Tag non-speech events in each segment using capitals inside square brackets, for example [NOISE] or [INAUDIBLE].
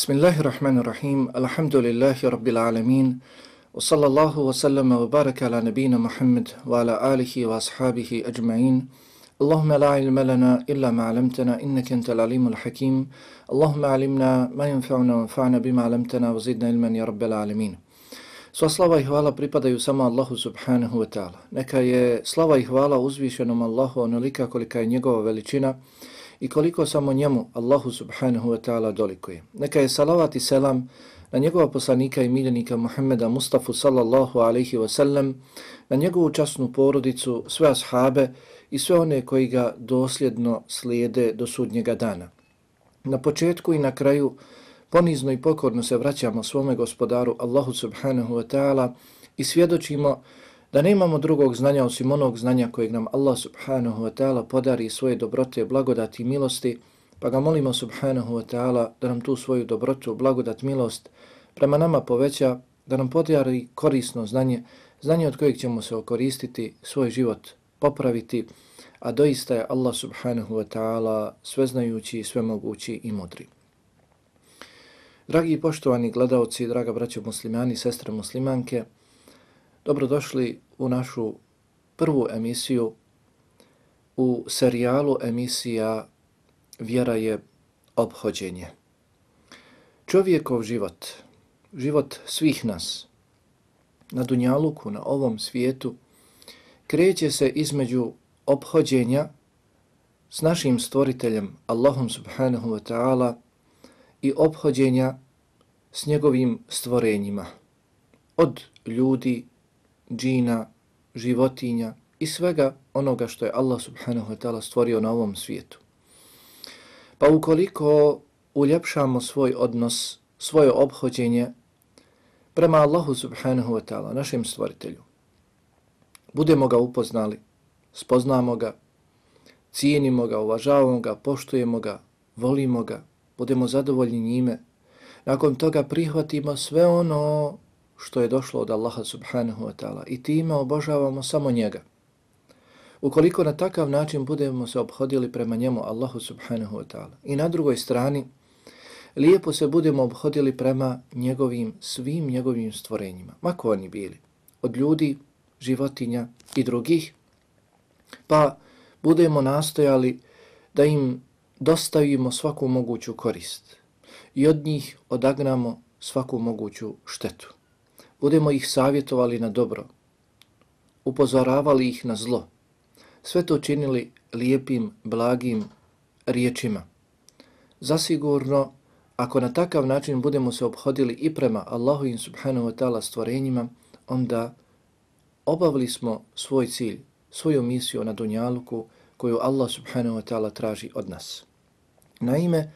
Bismillahirrahmanirrahim. Alhamdulillahi rabbil alamin. Wa sallallahu wa sallama wa baraka ala nabina Muhammad wa ala alihi wa ashabihi ajma'in. Allahumma la ilma lana illa ma 'allamtana innaka antal alimul hakim. Allahumma 'allimna ma yanfa'una wa anfa'na bima 'allamtana wa zidna ilman ya rabbil alamin. Sva slava i hvala pripadaju samo Allahu subhanahu wa ta'ala. Neka je slava i hvala uzvišenom Allahu onolika kolika je njegova veličina i koliko samo njemu Allahu subhanahu wa ta'ala dolikuje. Neka je salavat i selam na njegova poslanika i miljenika Muhammeda Mustafa sallallahu alaihi wa sallam, na njegovu časnu porodicu, sve ashabe i sve one koji ga dosljedno slijede do sudnjega dana. Na početku i na kraju ponizno i pokorno se vraćamo svome gospodaru Allahu subhanahu wa ta'ala i svjedočimo da nemamo drugog znanja osim onog znanja kojeg nam Allah subhanahu wa ta'ala podari svoje dobrote, blagodati i milosti, pa ga molimo subhanahu wa ta'ala da nam tu svoju dobrotu, blagodat, milost prema nama poveća, da nam podari korisno znanje, znanje od kojeg ćemo se okoristiti, svoj život popraviti, a doista je Allah subhanahu wa ta'ala sveznajući, svemogući i mudri. Dragi i poštovani gledalci, draga braćo muslimani, sestre muslimanke, Dobrodošli u našu prvu emisiju u serijalu emisija Vjera je obhođenje. Čovjekov život, život svih nas na Dunjaluku, na ovom svijetu, kreće se između obhođenja s našim stvoriteljem Allahom subhanahu wa ta'ala i obhođenja s njegovim stvorenjima od ljudi džina, životinja i svega onoga što je Allah subhanahu wa ta'ala stvorio na ovom svijetu. Pa ukoliko uljepšamo svoj odnos, svoje obhođenje prema Allahu subhanahu wa ta'ala, našem stvoritelju, budemo ga upoznali, spoznamo ga, cijenimo ga, uvažavamo ga, poštujemo ga, volimo ga, budemo zadovoljni njime, nakon toga prihvatimo sve ono što je došlo od Allaha subhanahu wa ta'ala. I time obožavamo samo njega. Ukoliko na takav način budemo se obhodili prema njemu Allahu subhanahu wa ta'ala. I na drugoj strani lijepo se budemo obhodili prema njegovim, svim njegovim stvorenjima, mako oni bili, od ljudi, životinja i drugih, pa budemo nastojali da im dostavimo svaku moguću korist i od njih odagnamo svaku moguću štetu budemo ih savjetovali na dobro, upozoravali ih na zlo, sve to činili lijepim, blagim riječima. Zasigurno, ako na takav način budemo se obhodili i prema Allahu in subhanahu wa ta'ala stvorenjima, onda obavili smo svoj cilj, svoju misiju na dunjaluku koju Allah subhanahu wa ta'ala traži od nas. Naime,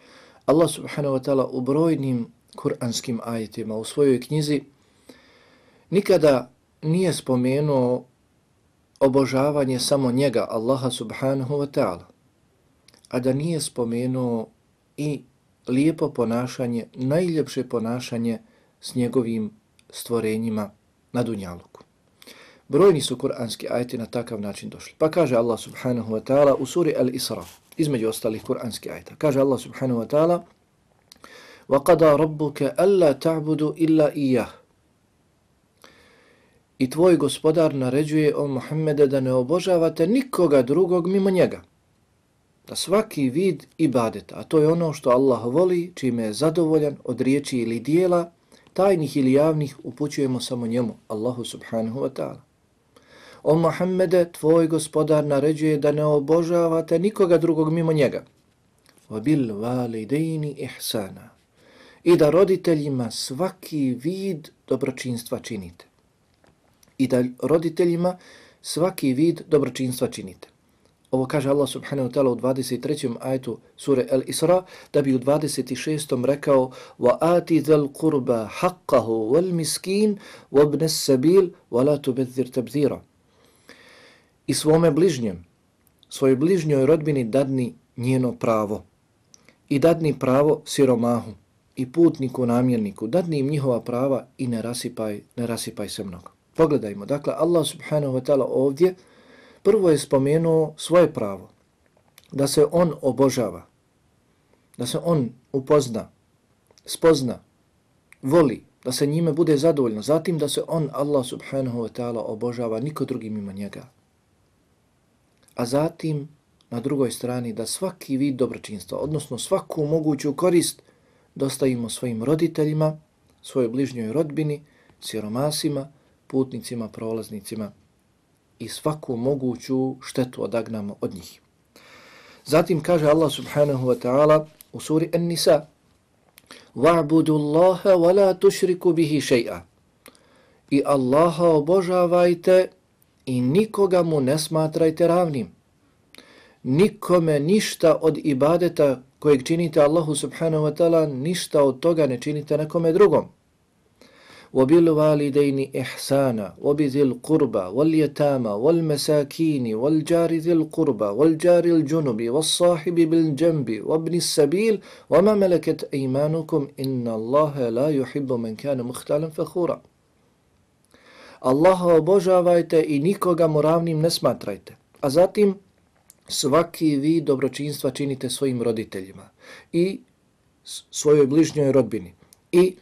Allah subhanahu wa ta'ala u brojnim kuranskim ajetima u svojoj knjizi nikada nije spomenuo obožavanje samo njega, Allaha subhanahu wa ta'ala, a da nije spomenuo i lijepo ponašanje, najljepše ponašanje s njegovim stvorenjima na Dunjaluku. Brojni su kuranski ajeti na takav način došli. Pa kaže Allah subhanahu wa ta'ala u suri Al-Isra, između ostalih kuranskih ajeta, kaže Allah subhanahu wa ta'ala وَقَدَا رَبُّكَ أَلَّا تَعْبُدُ إِلَّا إِيَّهُ i tvoj gospodar naređuje o Muhammede da ne obožavate nikoga drugog mimo njega. Da svaki vid ibadeta, a to je ono što Allah voli, čime je zadovoljan od riječi ili dijela, tajnih ili javnih, upućujemo samo njemu, Allahu subhanahu wa ta'ala. O Muhammede, tvoj gospodar naređuje da ne obožavate nikoga drugog mimo njega. وَبِلْ وَالِدَيْنِ ihsana I da roditeljima svaki vid dobročinstva činite i da roditeljima svaki vid dobročinstva činite. Ovo kaže Allah subhanahu wa ta'ala u 23. ajetu sure El Isra, da bi u 26. rekao وَآتِ ذَا الْقُرْبَ حَقَّهُ وَالْمِسْكِينَ وَابْنَ السَّبِيلِ وَلَا تُبَذِّرْ تَبْذِيرًا I svome bližnjem, svojoj bližnjoj rodbini dadni njeno pravo i dadni pravo siromahu i putniku namjerniku, dadni im njihova prava i ne rasipaj, ne rasipaj se mnogo. Pogledajmo, dakle, Allah subhanahu wa ta'ala ovdje prvo je spomenuo svoje pravo, da se on obožava, da se on upozna spozna, voli, da se njime bude zadovoljno, zatim da se on, Allah subhanahu wa ta'ala, obožava niko drugi mimo njega. A zatim, na drugoj strani, da svaki vid dobročinstva, odnosno svaku moguću korist, dostavimo svojim roditeljima, svojoj bližnjoj rodbini, siromasima, putnicima, prolaznicima i svaku moguću štetu odagnamo od njih. Zatim kaže Allah subhanahu wa ta'ala u suri An-Nisa وَعْبُدُ اللَّهَ وَلَا تُشْرِكُ بِهِ شَيْئًا I Allaha obožavajte i nikoga mu ne smatrajte ravnim. Nikome ništa od ibadeta kojeg činite Allahu subhanahu wa ta'ala, ništa od toga ne činite nekome drugom. وبالوالدين إحسانا وبذي القربى واليتامى والمساكين والجار ذي القربى والجار الجنب والصاحب بالجنب وابن السبيل وما ملكت أيمانكم إن الله لا يحب من كان مختالا فخورا Allaha obožavajte i nikoga mu ravnim ne smatrajte. A zatim svaki vi dobročinstva činite svojim roditeljima i svojoj bližnjoj rodbini i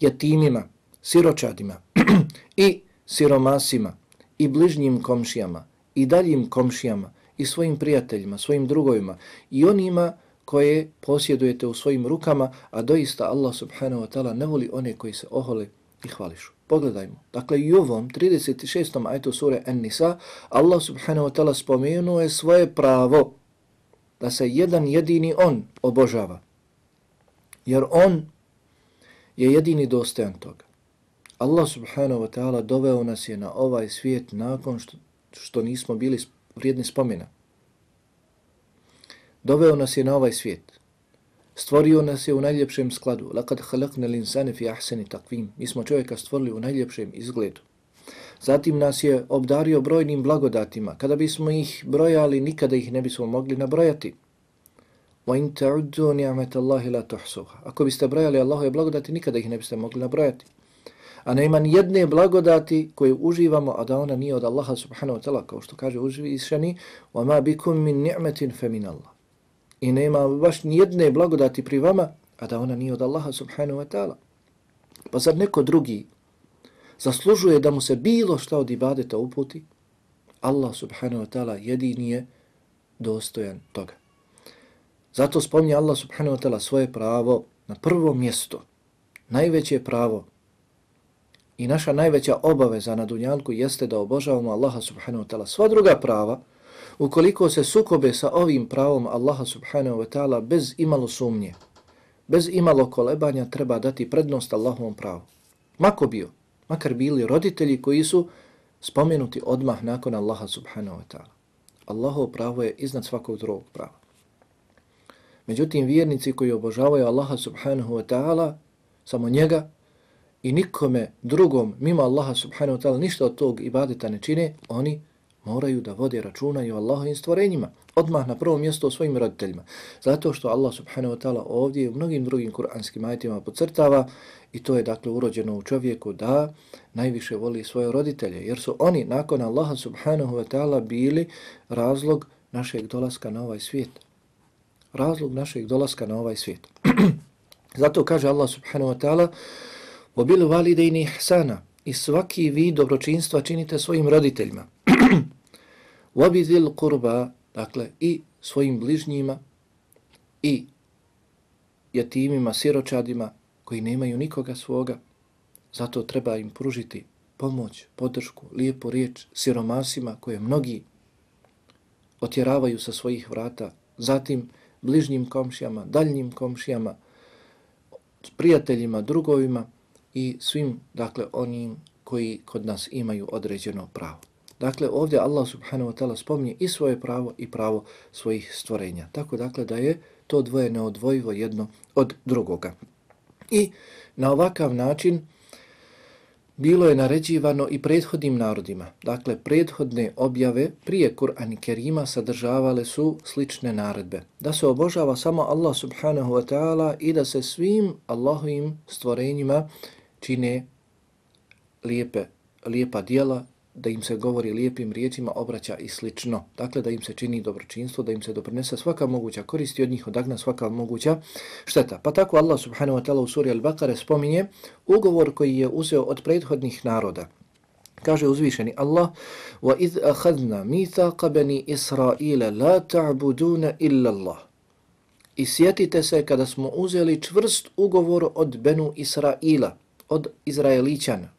jatimima siročadima [CLEARS THROAT] i siromasima i bližnjim komšijama i daljim komšijama i svojim prijateljima, svojim drugovima i onima koje posjedujete u svojim rukama, a doista Allah subhanahu wa ta'ala ne voli one koji se ohole i hvališu. Pogledajmo. Dakle, i u ovom 36. ajtu sure An-Nisa, Allah subhanahu wa ta'ala spomenuo je svoje pravo da se jedan jedini on obožava. Jer on je jedini dostojan toga. Allah subhanahu wa ta'ala doveo nas je na ovaj svijet nakon što, što nismo bili vrijedni spomena. Doveo nas je na ovaj svijet. Stvorio nas je u najljepšem skladu. Lakad halakne linsane fi ahseni takvim. Mi smo čovjeka stvorili u najljepšem izgledu. Zatim nas je obdario brojnim blagodatima. Kada bismo ih brojali, nikada ih ne bismo mogli nabrojati. Wa in ta'uddu ni'mata Allahi la tuhsuha. Ako biste brojali Allahove blagodati, nikada ih ne biste mogli nabrojati a nema ni jedne blagodati koje uživamo, a da ona nije od Allaha subhanahu wa ta'ala, kao što kaže užvišeni, وَمَا بِكُمْ مِنْ نِعْمَةٍ فَمِنَ اللَّهِ I nema baš ni jedne blagodati pri vama, a da ona nije od Allaha subhanahu wa ta'ala. Pa zar neko drugi zaslužuje da mu se bilo šta od ibadeta uputi? Allah subhanahu wa ta'ala jedini je dostojan toga. Zato spomni Allah subhanahu wa ta'ala svoje pravo na prvo mjesto, najveće pravo I naša najveća obaveza na dunjalku jeste da obožavamo Allaha subhanahu wa ta'ala. Sva druga prava, ukoliko se sukobe sa ovim pravom Allaha subhanahu wa ta'ala bez imalo sumnje, bez imalo kolebanja, treba dati prednost Allahovom pravu. Mako bio, makar bili roditelji koji su spomenuti odmah nakon Allaha subhanahu wa ta'ala. Allahov pravo je iznad svakog drugog prava. Međutim, vjernici koji obožavaju Allaha subhanahu wa ta'ala, samo njega, i nikome drugom mimo Allaha subhanahu wa ta'ala ništa od tog ibadeta ne čine, oni moraju da vode računa i o Allahovim stvorenjima. Odmah na prvom mjestu o svojim roditeljima. Zato što Allah subhanahu wa ta'ala ovdje u mnogim drugim kuranskim ajitima pocrtava i to je dakle urođeno u čovjeku da najviše voli svoje roditelje. Jer su oni nakon Allaha subhanahu wa ta'ala bili razlog našeg dolaska na ovaj svijet. Razlog našeg dolaska na ovaj svijet. [CLEARS THROAT] Zato kaže Allah subhanahu wa ta'ala Obil validejni ihsana i svaki vid dobročinstva činite svojim roditeljima. [CLEARS THROAT] Obidil kurba, dakle, i svojim bližnjima i jatimima, siročadima koji nemaju nikoga svoga. Zato treba im pružiti pomoć, podršku, lijepu riječ siromasima koje mnogi otjeravaju sa svojih vrata. Zatim bližnjim komšijama, daljnjim komšijama, prijateljima, drugovima, i svim, dakle, onim koji kod nas imaju određeno pravo. Dakle, ovdje Allah subhanahu wa ta'ala spominje i svoje pravo i pravo svojih stvorenja. Tako, dakle, da je to dvoje neodvojivo jedno od drugoga. I na ovakav način bilo je naređivano i prethodnim narodima. Dakle, prethodne objave prije Kur'an i Kerima sadržavale su slične naredbe. Da se obožava samo Allah subhanahu wa ta'ala i da se svim Allahovim stvorenjima čine lijepe, lijepa dijela, da im se govori lijepim riječima, obraća i slično. Dakle, da im se čini dobročinstvo, da im se doprinese svaka moguća koristi od njih odagna svaka moguća šteta. Pa tako Allah subhanahu wa ta'ala u suri Al-Baqare spominje ugovor koji je uzeo od prethodnih naroda. Kaže uzvišeni Allah وَإِذْ أَخَذْنَا مِيثَاقَ بَنِي إِسْرَائِيلَ لَا تَعْبُدُونَ إِلَّا اللَّهِ I sjetite se kada smo uzeli čvrst ugovor od Benu Israila, od Izraelićana.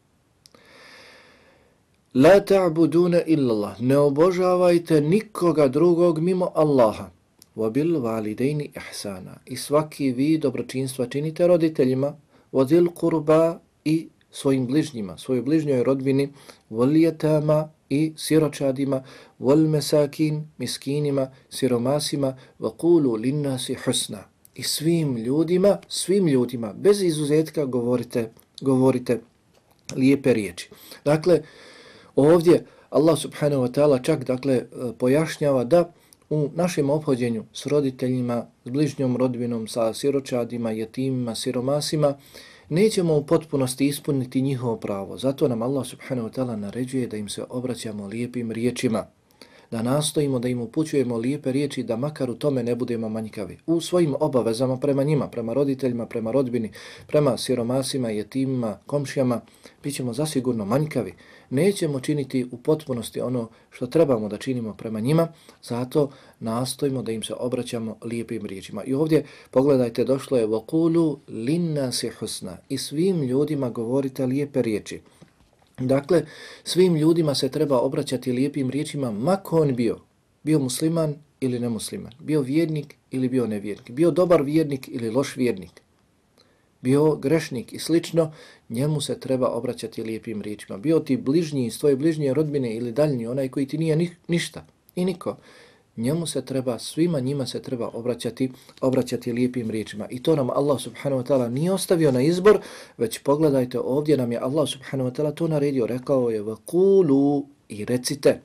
La ta'buduna illa Allah. Ne obožavajte nikoga drugog mimo Allaha. Wa bil validaini ihsana. I svaki vi dobročinstva činite roditeljima. Wa zil qurba i svojim bližnjima, svojoj bližnjoj rodbini. Wal i siročadima. Wal mesakin, miskinima, siromasima. Wa qulu linnasi husna. I svim ljudima, svim ljudima, bez izuzetka govorite, govorite lijepe riječi. Dakle, Ovdje Allah subhanahu wa ta'ala čak dakle pojašnjava da u našem obhođenju s roditeljima, s bližnjom rodbinom, sa siročadima, jetimima, siromasima, nećemo u potpunosti ispuniti njihovo pravo. Zato nam Allah subhanahu wa ta'ala naređuje da im se obraćamo lijepim riječima da nastojimo da im upućujemo lijepe riječi, da makar u tome ne budemo manjkavi. U svojim obavezama prema njima, prema roditeljima, prema rodbini, prema siromasima, jetimima, komšijama, bit ćemo zasigurno manjkavi. Nećemo činiti u potpunosti ono što trebamo da činimo prema njima, zato nastojimo da im se obraćamo lijepim riječima. I ovdje, pogledajte, došlo je وَقُولُ لِنَّسِ حُسْنَ I svim ljudima govorite lijepe riječi. Dakle, svim ljudima se treba obraćati lijepim riječima, mako on bio, bio musliman ili nemusliman, bio vjernik ili bio nevjernik, bio dobar vjernik ili loš vjernik, bio grešnik i slično, njemu se treba obraćati lijepim riječima. Bio ti bližnji iz tvoje bližnje rodbine ili daljnji, onaj koji ti nije ni, ništa i niko, njemu se treba, svima njima se treba obraćati, obraćati lijepim riječima. I to nam Allah subhanahu wa ta'ala nije ostavio na izbor, već pogledajte ovdje nam je Allah subhanahu wa ta'ala to naredio, rekao je vakulu i recite.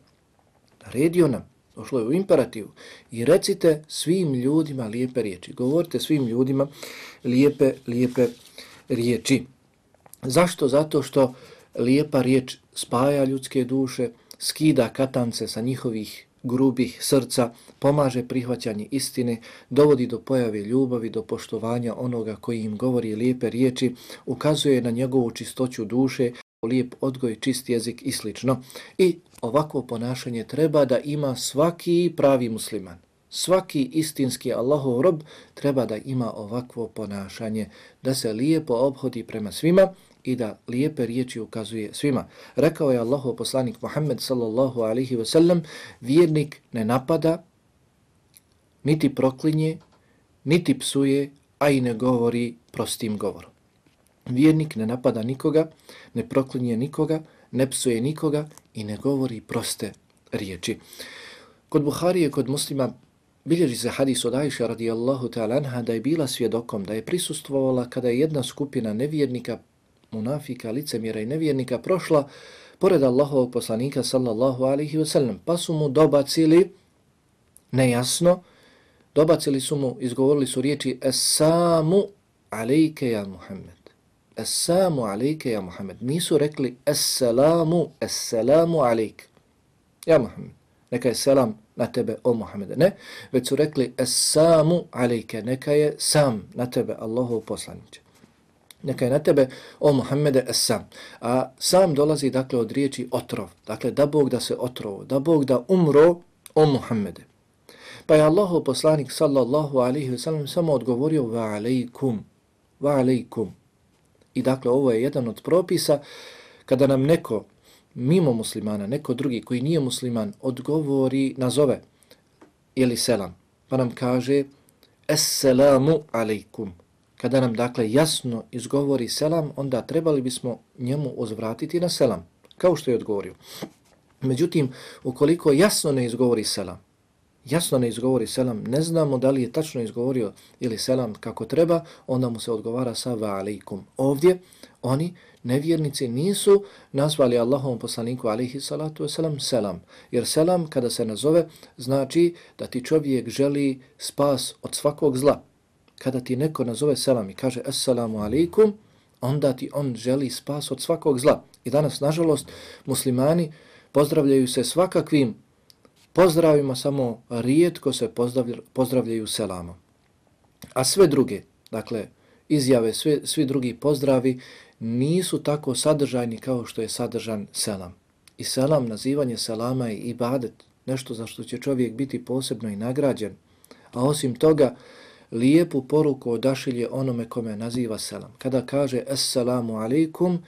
Naredio nam, došlo je u imperativu, i recite svim ljudima lijepe riječi. Govorite svim ljudima lijepe, lijepe riječi. Zašto? Zato što lijepa riječ spaja ljudske duše, skida katance sa njihovih grubih srca, pomaže prihvaćanje istine, dovodi do pojave ljubavi, do poštovanja onoga koji im govori lijepe riječi, ukazuje na njegovu čistoću duše, lijep odgoj, čist jezik i sl. I ovako ponašanje treba da ima svaki pravi musliman. Svaki istinski Allahov rob treba da ima ovakvo ponašanje, da se lijepo obhodi prema svima i da lijepe riječi ukazuje svima. Rekao je Allahov poslanik Muhammed sallallahu alaihi ve sellem, vjernik ne napada, niti proklinje, niti psuje, a i ne govori prostim govorom. Vjernik ne napada nikoga, ne proklinje nikoga, ne psuje nikoga i ne govori proste riječi. Kod Buharije, kod muslima, bilježi se hadis od Ajša radijallahu ta'ala anha da je bila svjedokom, da je prisustvovala kada je jedna skupina nevjernika munafika, licemjera i nevjernika prošla pored Allahovog poslanika sallallahu alihi wasallam. Pa su mu dobacili nejasno, dobacili su mu, izgovorili su riječi Esamu alejke ja Muhammed. Esamu alejke ja Muhammed. Nisu rekli Esselamu, Esselamu alejke. Ja Muhammed. Neka je selam na tebe, o Muhammede. Ne, već su rekli Esamu alejke. Neka je sam na tebe, Allahov poslaniće neka je na tebe, o Muhammede, sam. A sam dolazi, dakle, od riječi otrov. Dakle, da Bog da se otrovo, da Bog da umro, o Muhammede. Pa je Allahu poslanik, sallallahu alaihi ve sellem, samo odgovorio, va alaikum, va alaikum. I dakle, ovo je jedan od propisa, kada nam neko, mimo muslimana, neko drugi koji nije musliman, odgovori, nazove, ili selam, pa nam kaže, Assalamu alaikum, kada nam dakle jasno izgovori selam, onda trebali bismo njemu uzvratiti na selam, kao što je odgovorio. Međutim, ukoliko jasno ne izgovori selam, jasno ne izgovori selam, ne znamo da li je tačno izgovorio ili selam kako treba, onda mu se odgovara sa va. Ovdje oni, nevjernici, nisu nazvali Allahom poslaniku alihi salatu wasalam selam. Jer selam kada se nazove znači da ti čovjek želi spas od svakog zla kada ti neko nazove selam i kaže assalamu alaikum, onda ti on želi spas od svakog zla. I danas, nažalost, muslimani pozdravljaju se svakakvim pozdravima, samo rijetko se pozdravljaju selamom. A sve druge, dakle, izjave, sve, svi drugi pozdravi nisu tako sadržajni kao što je sadržan selam. I selam, nazivanje selama je ibadet, nešto za što će čovjek biti posebno i nagrađen. A osim toga, lijepu poruku odašilje onome kome naziva selam. Kada kaže assalamu alaikum,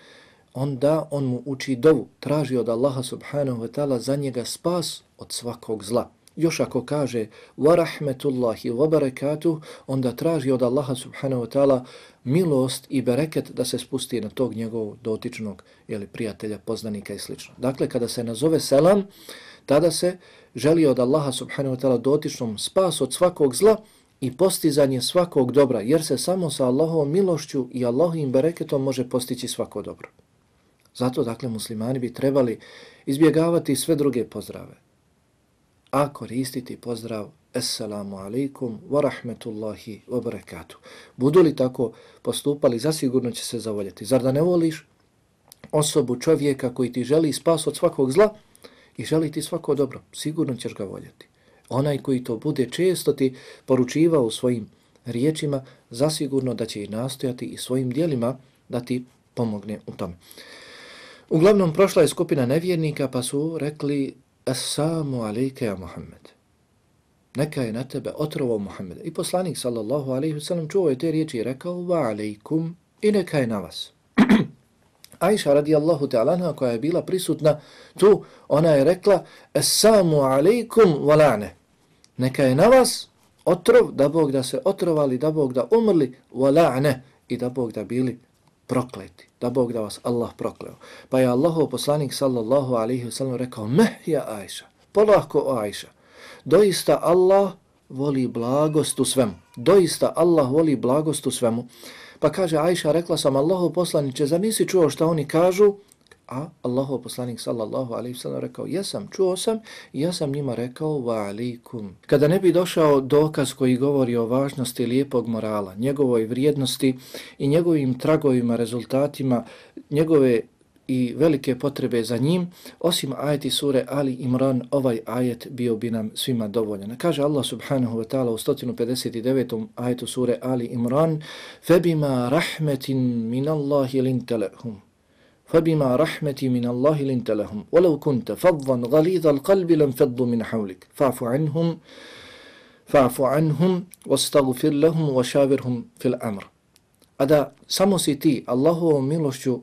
onda on mu uči dovu, traži od Allaha subhanahu wa ta'ala za njega spas od svakog zla. Još ako kaže wa rahmetullahi wa barakatuh, onda traži od Allaha subhanahu wa ta'ala milost i bereket da se spusti na tog njegovog dotičnog ili prijatelja, poznanika i sl. Dakle, kada se nazove selam, tada se želi od Allaha subhanahu wa ta'ala dotičnom spas od svakog zla i postizanje svakog dobra, jer se samo sa Allahovom milošću i Allahovim bereketom može postići svako dobro. Zato, dakle, muslimani bi trebali izbjegavati sve druge pozdrave, a koristiti pozdrav Assalamu alaikum wa rahmetullahi wa barakatuh. Budu li tako postupali, zasigurno će se zavoljeti. Zar da ne voliš osobu čovjeka koji ti želi spas od svakog zla i želi ti svako dobro? Sigurno ćeš ga voljeti. Onaj koji to bude često ti poručivao svojim riječima, zasigurno da će i nastojati i svojim dijelima da ti pomogne u tome. Uglavnom, prošla je skupina nevjernika pa su rekli Assalamu alaike ja Muhammed. Neka je na tebe otrovo Muhammed. I poslanik sallallahu alaihi wasallam čuo je te riječi i rekao wa alaikum i neka je na vas. [CLEARS THROAT] Aisha radijallahu ta'ala koja je bila prisutna tu, ona je rekla Assalamu alaikum walane. Neka je na vas otrov, da Bog da se otrovali, da Bog da umrli, walane i da Bog da bili prokleti, da Bog da vas Allah prokleo. Pa je Allahov poslanik sallallahu alaihi wa sallam rekao, Mehja Aisha, Ajša, polako o Ajša, doista Allah voli blagost u svemu, doista Allah voli blagost u svemu. Pa kaže Ajša, rekla sam Allahov poslaniće, zamisli čuo šta oni kažu, A Allahu poslanik sallallahu alaihi sallam rekao, jesam, čuo sam i ja sam njima rekao, wa alikum. Kada ne bi došao dokaz koji govori o važnosti lijepog morala, njegovoj vrijednosti i njegovim tragovima, rezultatima, njegove i velike potrebe za njim, osim ajeti sure Ali Imran, ovaj ajet bio bi nam svima dovoljan. Kaže Allah subhanahu wa ta'ala u 159. ajetu sure Ali Imran, فَبِمَا رَحْمَةٍ مِنَ اللَّهِ لِنْتَلَهُمْ فبما رحمة من الله لنت لهم ولو كنت فظا غليظ القلب لانفضوا من حولك فاعف عنهم فاعف عنهم واستغفر لهم وشاورهم في الأمر أدا samo si ti Allahovom milošću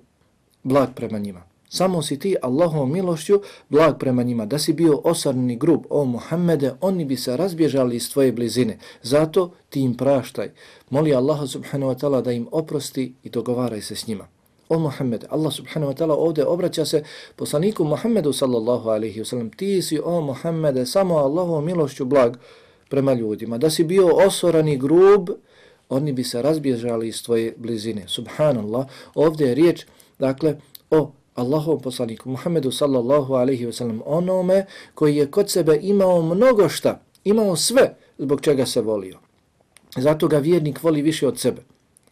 blag prema njima. Samo si ti Allahovom milošću blag prema njima. Da si bio osarni grub, o Muhammede, oni bi se razbježali iz tvoje blizine. Zato ti im praštaj. Moli Allaha subhanahu wa ta'ala da im oprosti i dogovaraj se s njima o Muhammed, Allah subhanahu wa ta'ala ovdje obraća se poslaniku Muhammedu sallallahu alaihi wa sallam, ti si o Muhammede samo Allahom milošću blag prema ljudima. Da si bio osorani grub, oni bi se razbježali iz tvoje blizine. Subhanallah, ovdje je riječ, dakle, o Allahov poslaniku Muhammedu sallallahu alaihi wasallam, onome koji je kod sebe imao mnogo šta, imao sve zbog čega se volio. Zato ga vjernik voli više od sebe,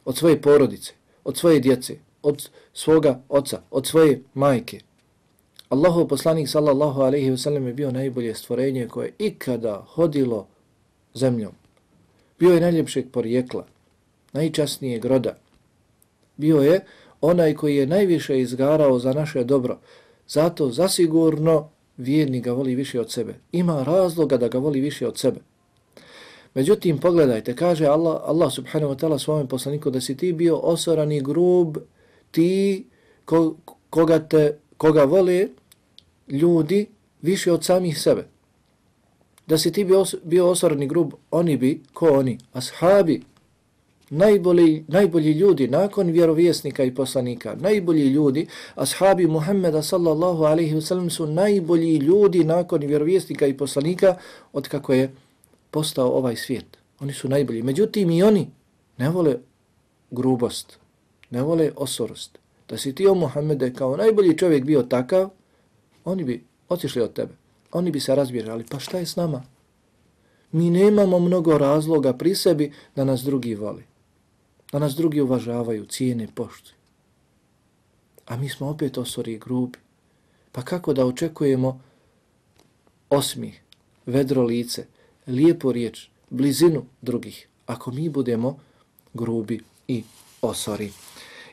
od svoje porodice, od svoje djece, od svoga oca, od svoje majke. Allahov poslanik sallallahu alaihi wasallam je bio najbolje stvorenje koje je ikada hodilo zemljom. Bio je najljepšeg porijekla, najčasnijeg groda. Bio je onaj koji je najviše izgarao za naše dobro. Zato zasigurno vjernik ga voli više od sebe. Ima razloga da ga voli više od sebe. Međutim, pogledajte, kaže Allah, Allah subhanahu wa ta'ala svojom poslaniku da si ti bio osoran i grub ti ko, koga, te, koga vole ljudi više od samih sebe. Da si ti bio, bio osvarni grub, oni bi, ko oni, ashabi, najbolji, najbolji ljudi nakon vjerovjesnika i poslanika, najbolji ljudi, ashabi Muhammeda sallallahu alaihi wasallam su najbolji ljudi nakon vjerovjesnika i poslanika od kako je postao ovaj svijet. Oni su najbolji. Međutim, i oni ne vole grubost, ne vole osorost. Da si ti o Muhammede kao najbolji čovjek bio takav, oni bi otišli od tebe. Oni bi se razbježali. Pa šta je s nama? Mi nemamo mnogo razloga pri sebi da nas drugi voli. Da nas drugi uvažavaju, cijene, poštuju. A mi smo opet osori i grubi. Pa kako da očekujemo osmih, vedro lice, lijepo riječ, blizinu drugih, ako mi budemo grubi i osori.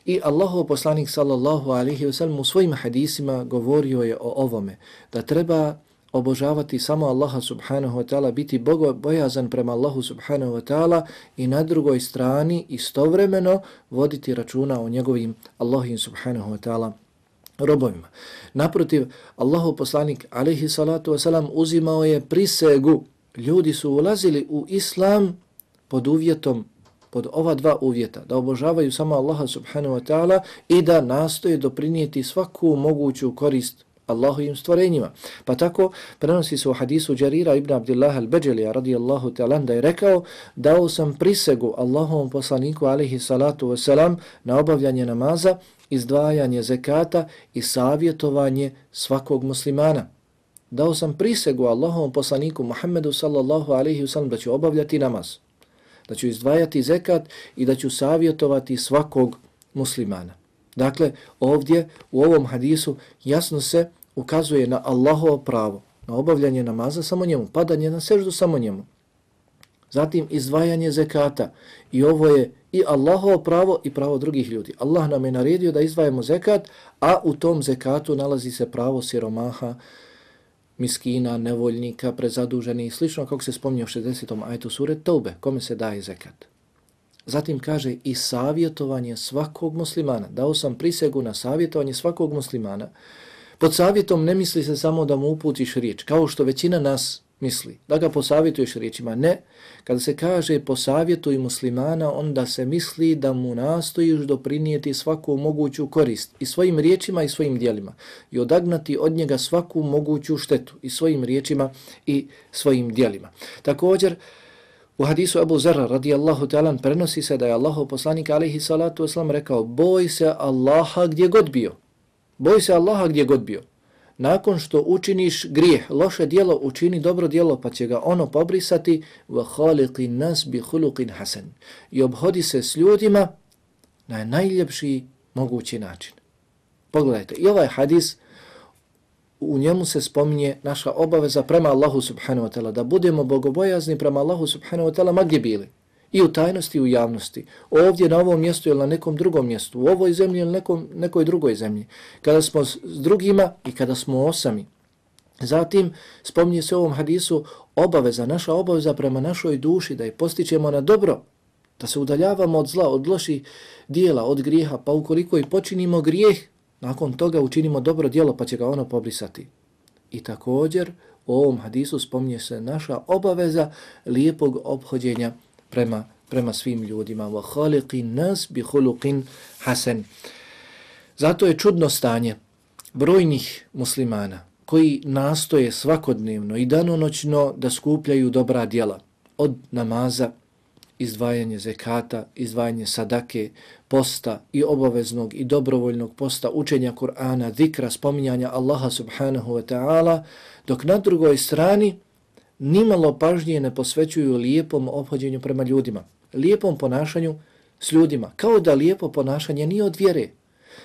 I Allahov poslanik sallallahu alaihi wa sallam u svojim hadisima govorio je o ovome, da treba obožavati samo Allaha subhanahu wa ta'ala, biti bogobojazan prema Allahu subhanahu wa ta'ala i na drugoj strani istovremeno voditi računa o njegovim Allahim subhanahu wa ta'ala robovima. Naprotiv, Allahu poslanik alaihi salatu wasalam uzimao je prisegu. Ljudi su ulazili u islam pod uvjetom pod ova dva uvjeta, da obožavaju samo Allaha subhanahu wa ta'ala i da nastoje doprinijeti svaku moguću korist Allahovim stvorenjima. Pa tako prenosi se u hadisu Jarira ibn Abdillah al-Beđelija radijallahu ta'ala da je rekao dao sam prisegu Allahovom poslaniku alihi salatu wasalam na obavljanje namaza, izdvajanje zekata i savjetovanje svakog muslimana. Dao sam prisegu Allahovom poslaniku Muhammedu sallallahu alaihi wasalam da će obavljati namaz, da ću izdvajati zekat i da ću savjetovati svakog muslimana. Dakle, ovdje u ovom hadisu jasno se ukazuje na Allahovo pravo, na obavljanje namaza samo njemu, padanje na seždu samo njemu. Zatim izdvajanje zekata i ovo je i Allahovo pravo i pravo drugih ljudi. Allah nam je naredio da izdvajamo zekat, a u tom zekatu nalazi se pravo siromaha, miskina, nevoljnika, prezaduženi i slično kako se spominje u 60. ajtu sure Taube, kome se daje zekat. Zatim kaže i savjetovanje svakog muslimana. Dao sam prisegu na savjetovanje svakog muslimana. Pod savjetom ne misli se samo da mu uputiš riječ, kao što većina nas misli, da ga posavjetuješ riječima. Ne, kada se kaže posavjetuj muslimana, onda se misli da mu nastojiš doprinijeti svaku moguću korist i svojim riječima i svojim dijelima i odagnati od njega svaku moguću štetu i svojim riječima i svojim dijelima. Također, U hadisu Abu Zara radijallahu ta'ala prenosi se da je Allahov poslanik alaihi salatu wasalam rekao boj se Allaha gdje god bio. Boj se Allaha gdje god bio. Nakon što učiniš grijeh, loše dijelo, učini dobro dijelo, pa će ga ono pobrisati wa khaliqi nas bi khuluqin hasan. I obhodi se s ljudima na najljepši mogući način. Pogledajte, i ovaj hadis, u njemu se spominje naša obaveza prema Allahu subhanahu wa ta'ala, da budemo bogobojazni prema Allahu subhanahu wa ta'ala, ma gdje bili. I u tajnosti i u javnosti. Ovdje na ovom mjestu ili na nekom drugom mjestu. U ovoj zemlji ili nekom, nekoj drugoj zemlji. Kada smo s drugima i kada smo osami. Zatim spominje se u ovom hadisu obaveza, naša obaveza prema našoj duši da je postićemo na dobro. Da se udaljavamo od zla, od loših dijela, od grijeha. Pa ukoliko i počinimo grijeh, nakon toga učinimo dobro dijelo pa će ga ono pobrisati. I također u ovom hadisu spominje se naša obaveza lijepog obhođenja prema, prema svim ljudima. Wa khaliqi nas bi khuluqin hasan. Zato je čudno stanje brojnih muslimana koji nastoje svakodnevno i danonoćno da skupljaju dobra djela od namaza, izdvajanje zekata, izdvajanje sadake, posta i obaveznog i dobrovoljnog posta, učenja Kur'ana, zikra, spominjanja Allaha subhanahu wa ta'ala, dok na drugoj strani nimalo pažnje ne posvećuju lijepom obhođenju prema ljudima, lijepom ponašanju s ljudima, kao da lijepo ponašanje nije od vjere,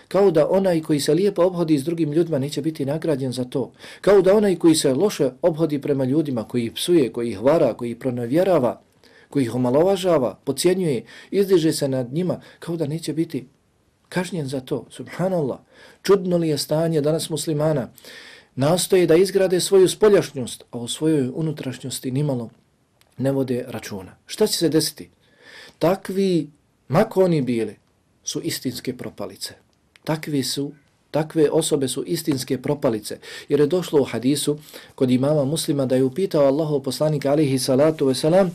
kao da onaj koji se lijepo obhodi s drugim ljudima neće biti nagrađen za to, kao da onaj koji se loše obhodi prema ljudima, koji ih psuje, koji ih vara, koji ih pronavjerava, koji ih omalovažava, pocijenjuje, izdiže se nad njima, kao da neće biti kažnjen za to. Subhanallah, čudno li je stanje danas muslimana? Nastoje da izgrade svoju spoljašnjost, a u svojoj unutrašnjosti nimalo ne vode računa. Šta će se desiti? Takvi, mako oni bili, su istinske propalice. Takvi su, takve osobe su istinske propalice. Jer je došlo u hadisu kod imama muslima da je upitao Allahov poslanika alihi salatu wasalam,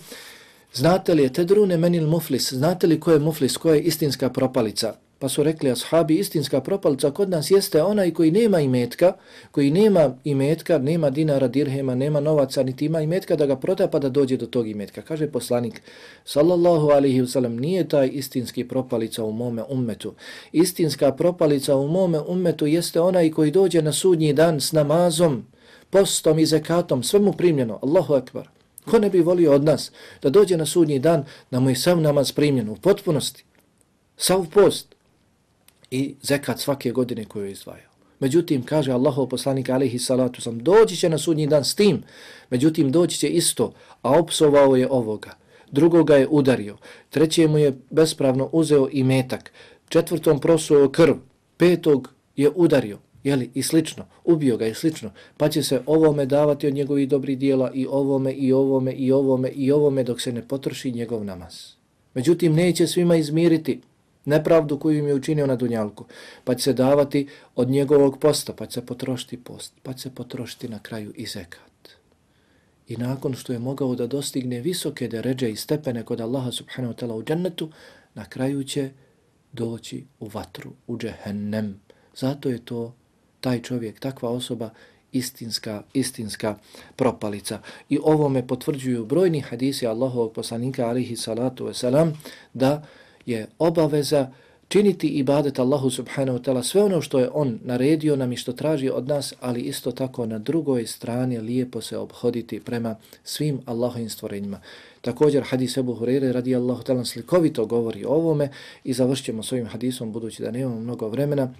znate li je tedrune menil muflis, znate li ko je muflis, ko je istinska propalica? Pa su rekli ashabi, istinska propalica kod nas jeste onaj koji nema imetka, koji nema imetka, nema dinara, dirhema, nema novaca, niti ima imetka da ga proda pa da dođe do tog imetka. Kaže poslanik, sallallahu alihi wasallam, nije taj istinski propalica u mome ummetu. Istinska propalica u mome ummetu jeste onaj koji dođe na sudnji dan s namazom, postom i zekatom, sve mu primljeno. Allahu akbar. Ko ne bi volio od nas da dođe na sudnji dan da mu je sam namaz primljen u potpunosti? Sav post, i zekat svake godine koju je izdvajao. Međutim, kaže Allahov poslanik alaihi salatu sam, doći će na sudnji dan s tim, međutim, doći će isto, a opsovao je ovoga, drugoga je udario, trećemu je bespravno uzeo i metak, četvrtom prosuo krv, petog je udario, jeli, i slično, ubio ga i slično, pa će se ovome davati od njegovih dobrih dijela i ovome, i ovome, i ovome, i ovome, dok se ne potroši njegov namaz. Međutim, neće svima izmiriti nepravdu koju im je učinio na Dunjalku, pa će se davati od njegovog posta, pa će se potrošiti post, pa će se potrošiti na kraju i zekat. I nakon što je mogao da dostigne visoke deređe i stepene kod Allaha subhanahu wa ta'la u džennetu, na kraju će doći u vatru, u džehennem. Zato je to taj čovjek, takva osoba, istinska, istinska propalica. I ovo me potvrđuju brojni hadisi Allahovog poslanika alihi salatu wasalam, da je obaveza činiti ibadet Allahu subhanahu wa ta'ala sve ono što je on naredio nam i što traži od nas, ali isto tako na drugoj strani lijepo se obhoditi prema svim Allahovim stvorenjima. Također hadis Ebu Hurere radi Allahu ta'ala slikovito govori o ovome i završćemo s ovim hadisom budući da nemamo mnogo vremena.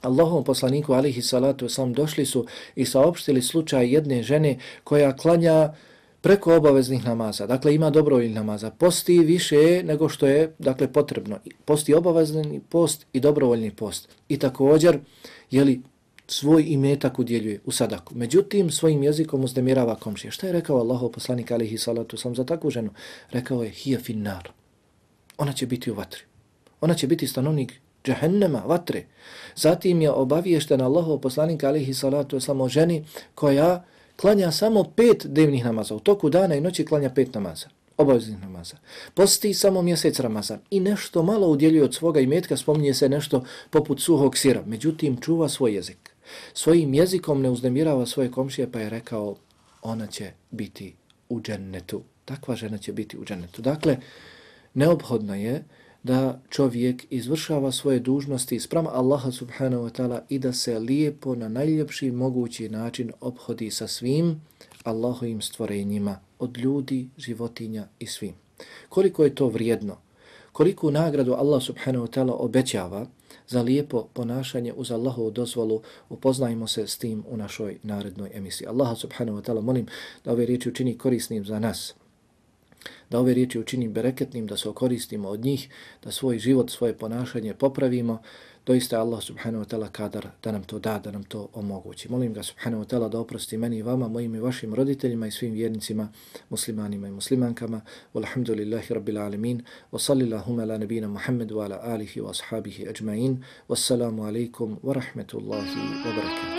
Allahom poslaniku alihi salatu wasalam došli su i saopštili slučaj jedne žene koja klanja preko obaveznih namaza. Dakle, ima dobrovoljni namaza. Posti više nego što je dakle potrebno. Posti obavezni post i dobrovoljni post. I također, je li svoj imetak udjeljuje u sadaku. Međutim, svojim jezikom uzdemirava komšije. Šta je rekao Allahov poslanik alihi salatu sam za takvu ženu? Rekao je, hija finnar. Ona će biti u vatri. Ona će biti stanovnik džahennema, vatre. Zatim je obaviješten Allahov poslanik alihi salatu sam o ženi koja klanja samo pet dnevnih namaza. U toku dana i noći klanja pet namaza. Obaveznih namaza. Posti samo mjesec Ramazan i nešto malo udjeljuje od svoga imetka, spominje se nešto poput suhog sira. Međutim, čuva svoj jezik. Svojim jezikom ne uznemirava svoje komšije, pa je rekao, ona će biti u džennetu. Takva žena će biti u džennetu. Dakle, neophodno je da čovjek izvršava svoje dužnosti sprem Allaha subhanahu wa ta'ala i da se lijepo na najljepši mogući način obhodi sa svim Allahovim stvorenjima od ljudi, životinja i svim. Koliko je to vrijedno? Koliku nagradu Allah subhanahu wa ta'ala obećava za lijepo ponašanje uz Allahovu dozvolu, upoznajmo se s tim u našoj narednoj emisiji. Allah subhanahu wa ta'ala molim da ove riječi učini korisnim za nas, da ove riječi učinim bereketnim, da se okoristimo od njih, da svoj život, svoje ponašanje popravimo, doista Allah subhanahu wa ta'ala kadar da nam to da, da nam to omogući. Molim ga subhanahu wa ta'ala da oprosti meni i vama, mojim i vašim roditeljima i svim vjernicima, muslimanima i muslimankama. Walhamdulillahi rabbil alemin. Wa sallillahuma ala nabina Muhammedu wa ala alihi wa ashabihi ajma'in. Wassalamu alaikum wa rahmetullahi wa barakatuh.